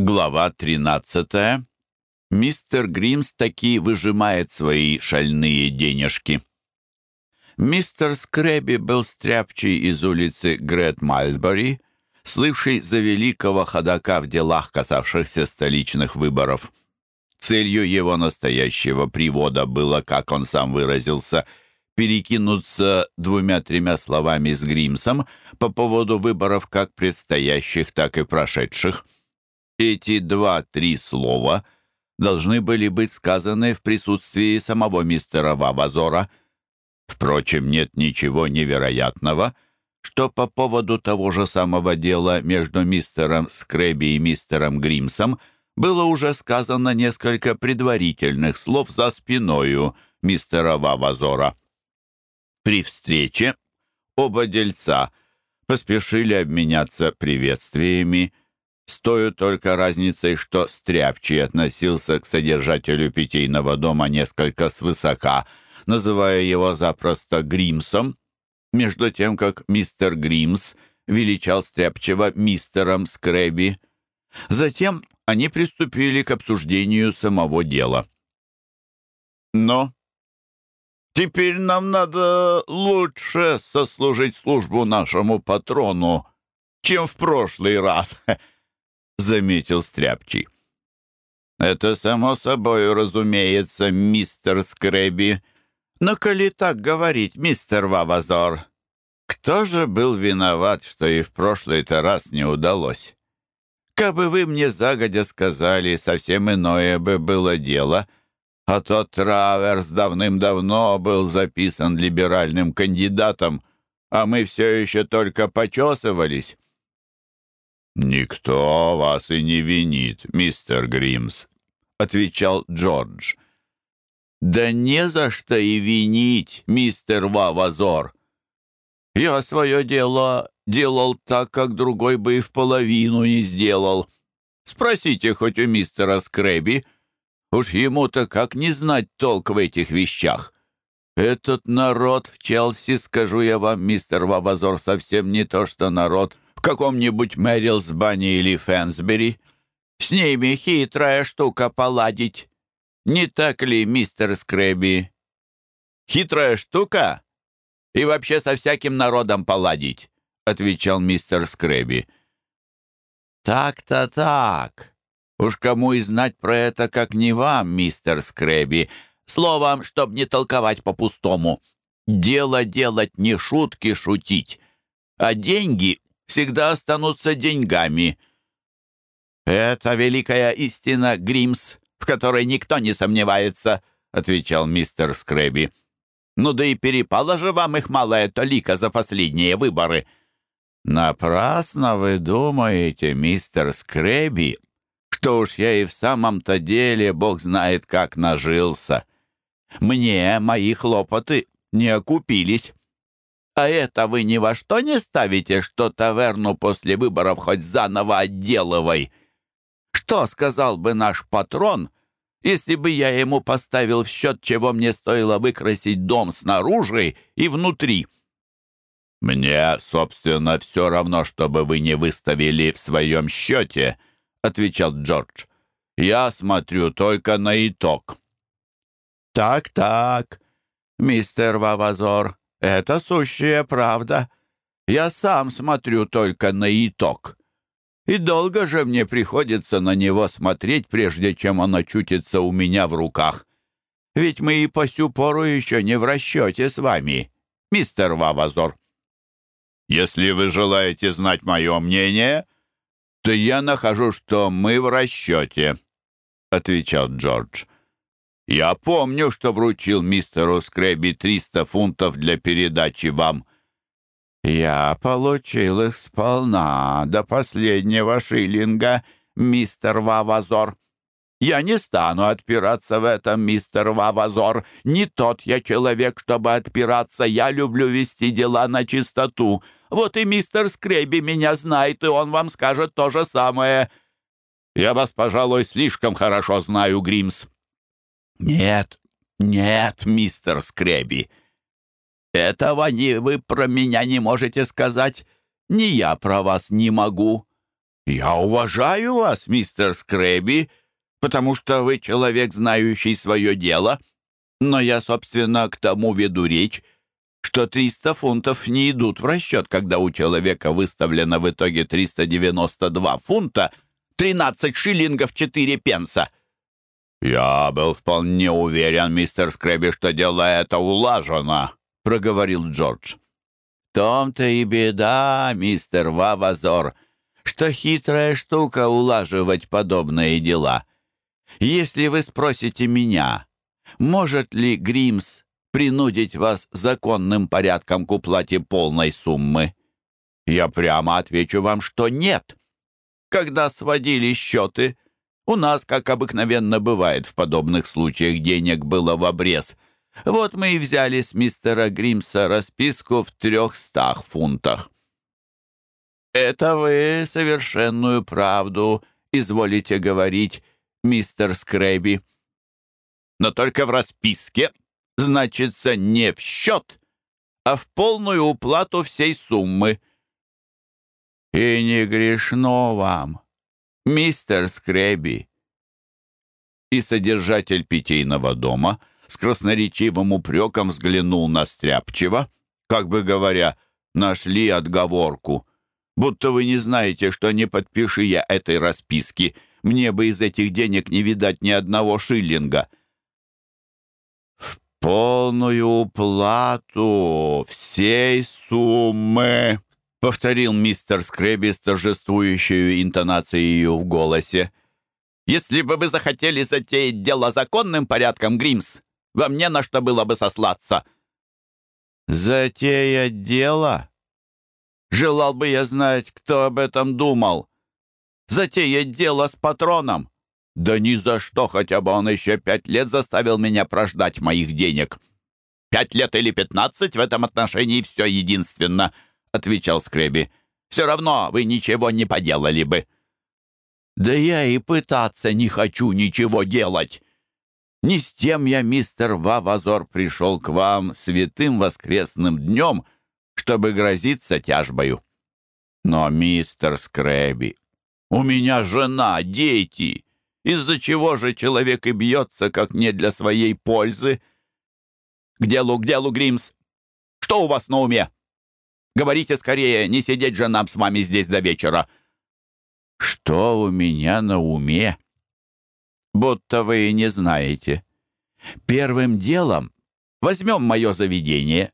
Глава 13. Мистер Гримс таки выжимает свои шальные денежки. Мистер Скрэби был стряпчий из улицы Грет Мальбери, слывший за великого ходока в делах, касавшихся столичных выборов. Целью его настоящего привода было, как он сам выразился, перекинуться двумя-тремя словами с Гримсом по поводу выборов как предстоящих, так и прошедших – эти два-три слова должны были быть сказаны в присутствии самого мистера Вавазора. Впрочем, нет ничего невероятного, что по поводу того же самого дела между мистером Скрэби и мистером Гримсом было уже сказано несколько предварительных слов за спиною мистера Вавазора. При встрече оба дельца поспешили обменяться приветствиями, Стоит только разницей, что Стряпчий относился к содержателю питейного дома несколько свысока, называя его запросто Гримсом, между тем как мистер Гримс величал Стряпчего мистером Скрэби. Затем они приступили к обсуждению самого дела. «Но теперь нам надо лучше сослужить службу нашему патрону, чем в прошлый раз», заметил Стряпчий. «Это само собой, разумеется, мистер Скрэби. Но коли так говорить, мистер Вавазор, кто же был виноват, что и в прошлый-то раз не удалось? Кабы вы мне загодя сказали, совсем иное бы было дело, а то Траверс давным-давно был записан либеральным кандидатом, а мы все еще только почесывались». «Никто вас и не винит, мистер Гримс», — отвечал Джордж. «Да не за что и винить, мистер Вавазор. Я свое дело делал так, как другой бы и в половину не сделал. Спросите хоть у мистера Скрэби. Уж ему-то как не знать толк в этих вещах. Этот народ в Челси, скажу я вам, мистер Вавазор, совсем не то, что народ — в каком-нибудь Мэрилсбане или Фэнсбери. С ними хитрая штука поладить. Не так ли, мистер Скрэби? Хитрая штука? И вообще со всяким народом поладить, отвечал мистер Скрэби. Так-то так. Уж кому и знать про это, как не вам, мистер Скрэби. Словом, чтоб не толковать по-пустому. Дело делать не шутки шутить, а деньги всегда останутся деньгами. «Это великая истина, Гримс, в которой никто не сомневается», — отвечал мистер Скрэби. «Ну да и перепало же вам их малая толика за последние выборы». «Напрасно вы думаете, мистер Скрэби, что уж я и в самом-то деле, бог знает, как нажился. Мне мои хлопоты не окупились. А это вы ни во что не ставите, что таверну после выборов хоть заново отделывай. Что сказал бы наш патрон, если бы я ему поставил в счет, чего мне стоило выкрасить дом снаружи и внутри?» «Мне, собственно, все равно, чтобы вы не выставили в своем счете», — отвечал Джордж. «Я смотрю только на итог». «Так-так, мистер Вавазор», это сущая правда. Я сам смотрю только на итог. И долго же мне приходится на него смотреть, прежде чем он очутится у меня в руках. Ведь мы и по сю пору еще не в расчете с вами, мистер Вавазор. Если вы желаете знать мое мнение, то я нахожу, что мы в расчете, — отвечал Джордж. Я помню, что вручил мистеру Скрэби 300 фунтов для передачи вам. Я получил их сполна до последнего шиллинга, мистер Вавазор. Я не стану отпираться в этом, мистер Вавазор. Не тот я человек, чтобы отпираться. Я люблю вести дела на чистоту. Вот и мистер Скрэби меня знает, и он вам скажет то же самое. Я вас, пожалуй, слишком хорошо знаю, Гримс. «Нет, нет, мистер Скреби, этого не вы про меня не можете сказать, ни я про вас не могу. Я уважаю вас, мистер Скреби, потому что вы человек, знающий свое дело, но я, собственно, к тому веду речь» что 300 фунтов не идут в расчет, когда у человека выставлено в итоге 392 фунта, 13 шиллингов 4 пенса. «Я был вполне уверен, мистер Скрэбби, что дело это улажено», — проговорил Джордж. «В том-то и беда, мистер Вавазор, что хитрая штука улаживать подобные дела. Если вы спросите меня, может ли Гримс принудить вас законным порядком к уплате полной суммы, я прямо отвечу вам, что нет. Когда сводили счеты, — у нас, как обыкновенно бывает в подобных случаях, денег было в обрез. Вот мы и взяли с мистера Гримса расписку в трехстах фунтах». «Это вы совершенную правду изволите говорить, мистер Скрэби. Но только в расписке значится не в счет, а в полную уплату всей суммы». «И не грешно вам», мистер Скрэби». И содержатель питейного дома с красноречивым упреком взглянул на Стряпчева, как бы говоря, «нашли отговорку». «Будто вы не знаете, что не подпиши я этой расписки, мне бы из этих денег не видать ни одного шиллинга». «В полную уплату всей суммы», повторил мистер Скрэбби с торжествующей интонацией в голосе. «Если бы вы захотели затеять дело законным порядком, Гримс, вам не на что было бы сослаться». «Затеять дело? Желал бы я знать, кто об этом думал. Затеять дело с патроном? Да ни за что, хотя бы он еще пять лет заставил меня прождать моих денег. Пять лет или пятнадцать в этом отношении все единственно» отвечал Скреби. «Все равно вы ничего не поделали бы». «Да я и пытаться не хочу ничего делать. Не с тем я, мистер Вавазор, пришел к вам святым воскресным днем, чтобы грозиться тяжбою». «Но, мистер Скрэби, у меня жена, дети. Из-за чего же человек и бьется, как не для своей пользы?» «К делу, к делу, Гримс! Что у вас на уме?» Говорите скорее, не сидеть же нам с вами здесь до вечера». «Что у меня на уме?» «Будто вы и не знаете. Первым делом возьмем мое заведение.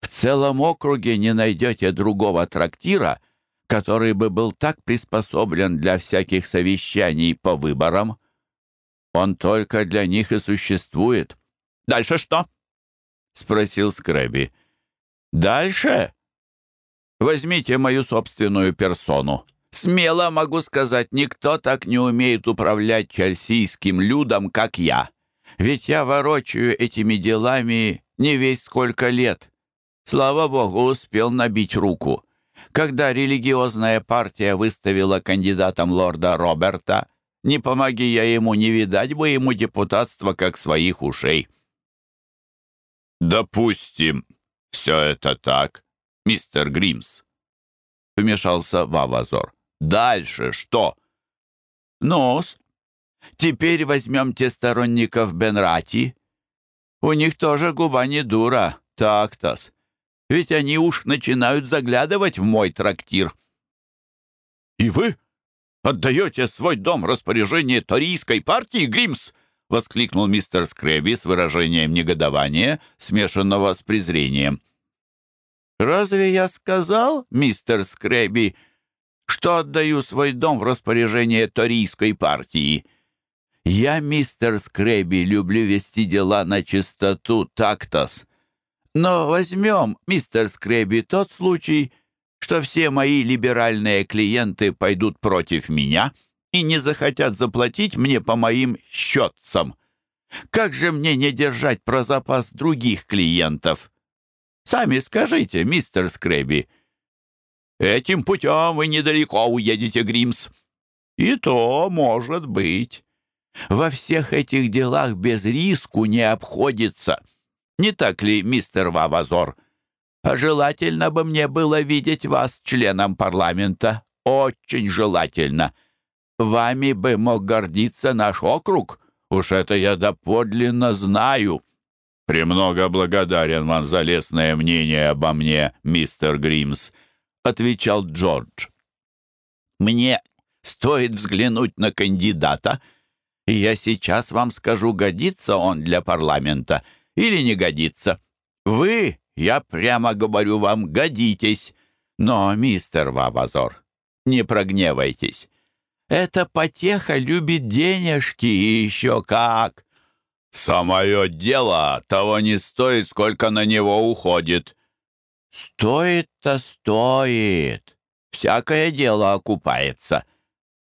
В целом округе не найдете другого трактира, который бы был так приспособлен для всяких совещаний по выборам. Он только для них и существует». «Дальше что?» — спросил Скрэби. «Дальше?» Возьмите мою собственную персону. Смело могу сказать, никто так не умеет управлять чальсийским людом, как я. Ведь я ворочаю этими делами не весь сколько лет. Слава богу, успел набить руку. Когда религиозная партия выставила кандидатом лорда Роберта, не помоги я ему, не видать бы ему депутатства, как своих ушей. «Допустим, все это так», мистер Гримс. Вмешался Вавазор. Дальше что? Нос. Теперь возьмем те сторонников Бенрати. У них тоже губа не дура, так тактас. Ведь они уж начинают заглядывать в мой трактир. «И вы отдаете свой дом распоряжение Торийской партии, Гримс?» — воскликнул мистер Скрэби с выражением негодования, смешанного с презрением. Разве я сказал, мистер Скрэби, что отдаю свой дом в распоряжение Торийской партии? Я, мистер Скрэби, люблю вести дела на чистоту, тактос. Но возьмем, мистер Скрэби, тот случай, что все мои либеральные клиенты пойдут против меня и не захотят заплатить мне по моим счетцам. Как же мне не держать про запас других клиентов?» Сами скажите, мистер Скрэби. Этим путем вы недалеко уедете, Гримс. И то может быть. Во всех этих делах без риску не обходится. Не так ли, мистер Вавазор? А желательно бы мне было видеть вас членом парламента. очень желательно. Вами бы мог гордиться наш округ. Уж это я доподлинно знаю». «Премного благодарен вам за лестное мнение обо мне, мистер Гримс», — отвечал Джордж. «Мне стоит взглянуть на кандидата, и я сейчас вам скажу, годится он для парламента или не годится. Вы, я прямо говорю вам, годитесь. Но, мистер Вавазор, не прогневайтесь. Эта потеха любит денежки и еще как. «Самое дело того не стоит, сколько на него уходит». «Стоит-то стоит. Всякое дело окупается.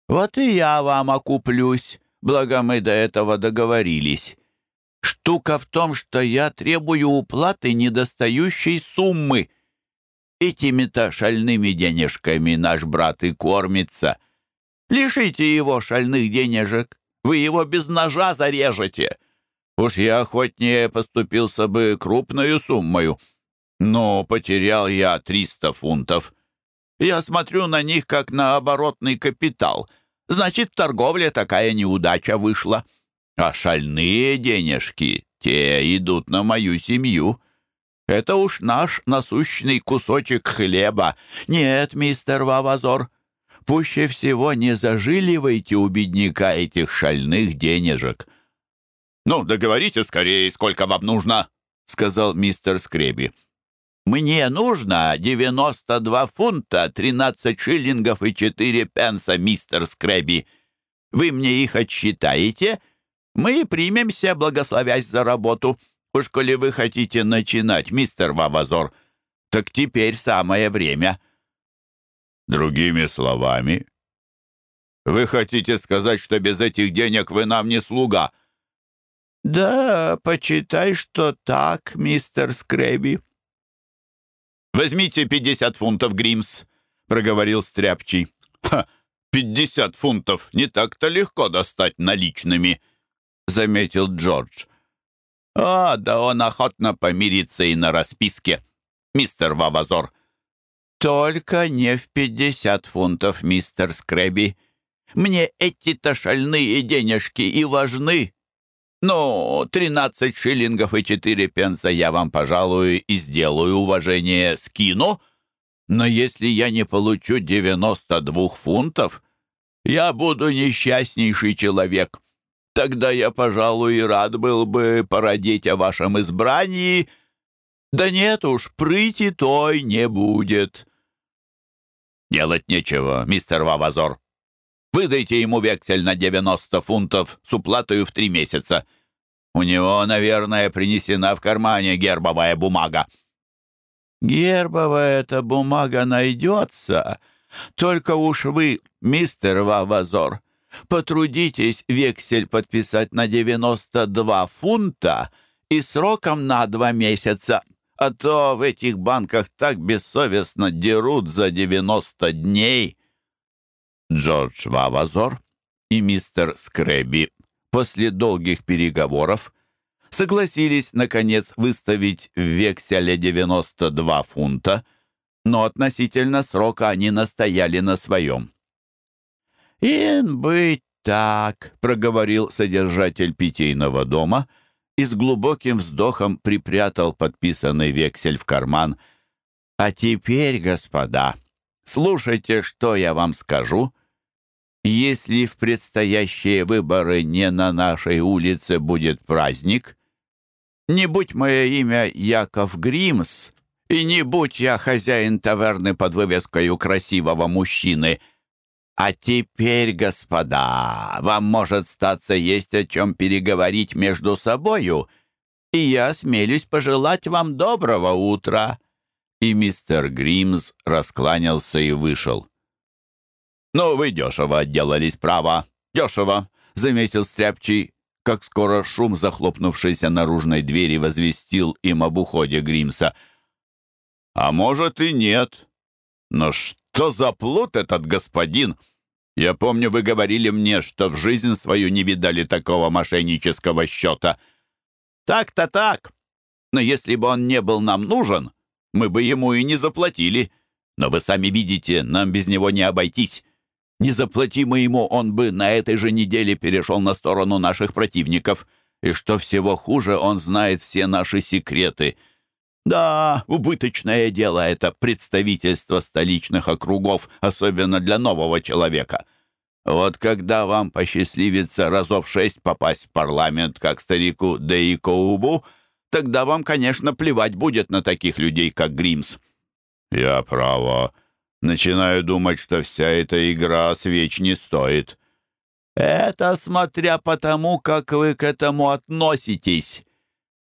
Вот и я вам окуплюсь, благо мы до этого договорились. Штука в том, что я требую уплаты недостающей суммы. Этими-то шальными денежками наш брат и кормится. Лишите его шальных денежек, вы его без ножа зарежете». Уж я охотнее поступился бы крупную суммою, но потерял я 300 фунтов. Я смотрю на них, как на оборотный капитал. Значит, в торговле такая неудача вышла. А шальные денежки, те идут на мою семью. Это уж наш насущный кусочек хлеба. Нет, мистер Вавазор, пуще всего не зажиливайте у бедняка этих шальных денежек». «Ну, договорите скорее, сколько вам нужно», — сказал мистер Скреби. «Мне нужно 92 фунта, 13 шиллингов и 4 пенса, мистер Скреби. Вы мне их отсчитаете? Мы примемся, благословясь за работу. Уж коли вы хотите начинать, мистер Вавазор, так теперь самое время». «Другими словами, вы хотите сказать, что без этих денег вы нам не слуга?» Да, почитай, что так, мистер Скрэби. «Возьмите пятьдесят фунтов, Гримс», — проговорил Стряпчий. «Ха, 50 фунтов не так-то легко достать наличными», — заметил Джордж. «А, да он охотно помирится и на расписке, мистер Вавазор». «Только не в пятьдесят фунтов, мистер Скрэби. Мне эти-то шальные денежки и важны», Ну, тринадцать шиллингов и четыре пенса я вам, пожалуй, и сделаю уважение скину. Но если я не получу девяносто двух фунтов, я буду несчастнейший человек». Тогда я, пожалуй, и рад был бы породить о вашем избрании. Да нет уж, прыти той не будет. Делать нечего, мистер Вавазор. Выдайте ему вексель на 90 фунтов с уплатой в три месяца. У него, наверное, принесена в кармане гербовая бумага». «Гербовая эта бумага найдется. Только уж вы, мистер Вавазор, потрудитесь вексель подписать на 92 фунта и сроком на два месяца, а то в этих банках так бессовестно дерут за 90 дней». Джордж Вавазор и мистер Скрэби после долгих переговоров согласились, наконец, выставить в векселе 92 фунта, но относительно срока они настояли на своем. «Ин быть так», — проговорил содержатель питейного дома и с глубоким вздохом припрятал подписанный вексель в карман. «А теперь, господа, слушайте, что я вам скажу», если в предстоящие выборы не на нашей улице будет праздник, не будь мое имя Яков Гримс, и не будь я хозяин таверны под вывеской у красивого мужчины. А теперь, господа, вам может статься есть о чем переговорить между собою, и я смелюсь пожелать вам доброго утра». И мистер Гримс раскланялся и вышел. «Но ну, вы дешево отделались, право. Дешево», — заметил Стряпчий, как скоро шум захлопнувшейся наружной двери возвестил им об уходе Гримса. «А может и нет. Но что за плут этот господин? Я помню, вы говорили мне, что в жизнь свою не видали такого мошеннического счета». «Так-то так. Но если бы он не был нам нужен, мы бы ему и не заплатили. Но вы сами видите, нам без него не обойтись». Незаплатимо он бы на этой же неделе перешел на сторону наших противников. И что всего хуже, он знает все наши секреты. Да, убыточное дело это представительство столичных округов, особенно для нового человека. Вот когда вам посчастливится разов шесть попасть в парламент, как старику Дейкоубу, тогда вам, конечно, плевать будет на таких людей, как Гримс. «Я, право, начинаю думать, что вся эта игра свеч не стоит. Это смотря по тому, как вы к этому относитесь.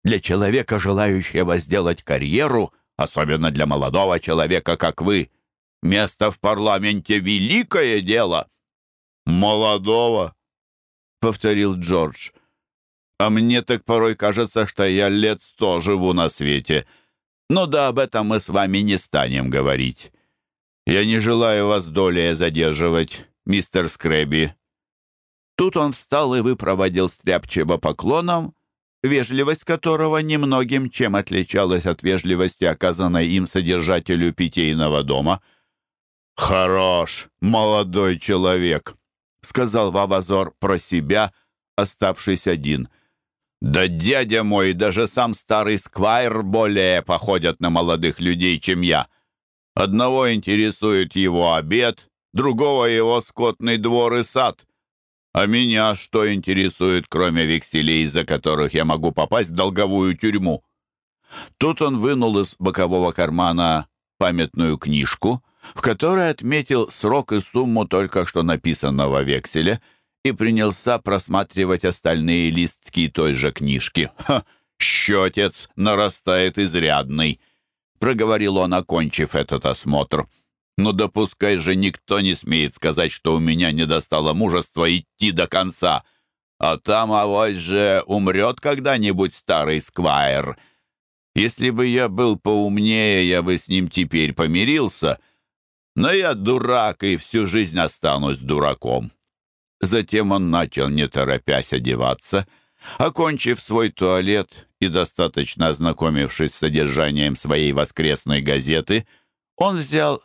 Для человека, желающего сделать карьеру, особенно для молодого человека, как вы, место в парламенте — великое дело. «Молодого», — повторил Джордж. «А мне так порой кажется, что я лет сто живу на свете. Но да, об этом мы с вами не станем говорить». «Я не желаю вас долее задерживать, мистер Скрэби». Тут он встал и выпроводил стряпчего поклоном, вежливость которого немногим чем отличалась от вежливости, оказанной им содержателю питейного дома. «Хорош, молодой человек», — сказал Вавазор про себя, оставшись один. «Да дядя мой, даже сам старый сквайр более походят на молодых людей, чем я». Одного интересует его обед, другого его скотный двор и сад. А меня что интересует, кроме векселей, из-за которых я могу попасть в долговую тюрьму? Тут он вынул из бокового кармана памятную книжку, в которой отметил срок и сумму только что написанного векселя и принялся просматривать остальные листки той же книжки. Ха! Счетец нарастает изрядный проговорил он, окончив этот осмотр. «Но «Ну допускай же никто не смеет сказать, что у меня не достало мужества идти до конца. А там, авось же, умрет когда-нибудь старый сквайр. Если бы я был поумнее, я бы с ним теперь помирился. Но я дурак и всю жизнь останусь дураком». Затем он начал, не торопясь, одеваться. Окончив свой туалет, и достаточно ознакомившись с содержанием своей воскресной газеты, он взял